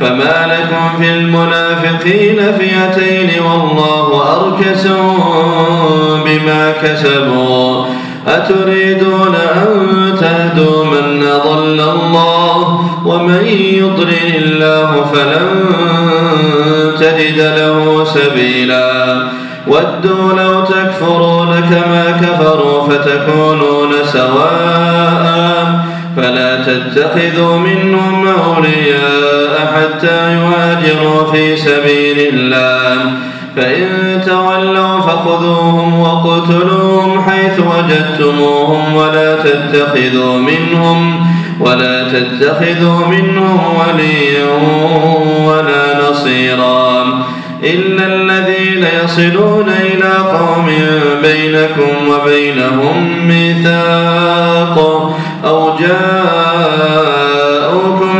فما لكم في المنافقين فئتين والله أركس بما كسبوا. أتريدون أن تهدوا من أضل الله؟ ومن يضلل الله فلن تجد له سبيلا. ودوا لو تكفرون كما كفروا فتكونون سواء. فلا تتخذوا منهم حتى يهاجروا في سبيل الله. فإن تولوا فخذوهم وقتلوهم حيث وجدتموهم ولا تتخذوا منهم ولا تتخذوا منهم وليا ولا نصيرا. إلا الذين يصلون إلى قوم بينكم وبينهم ميثاق أو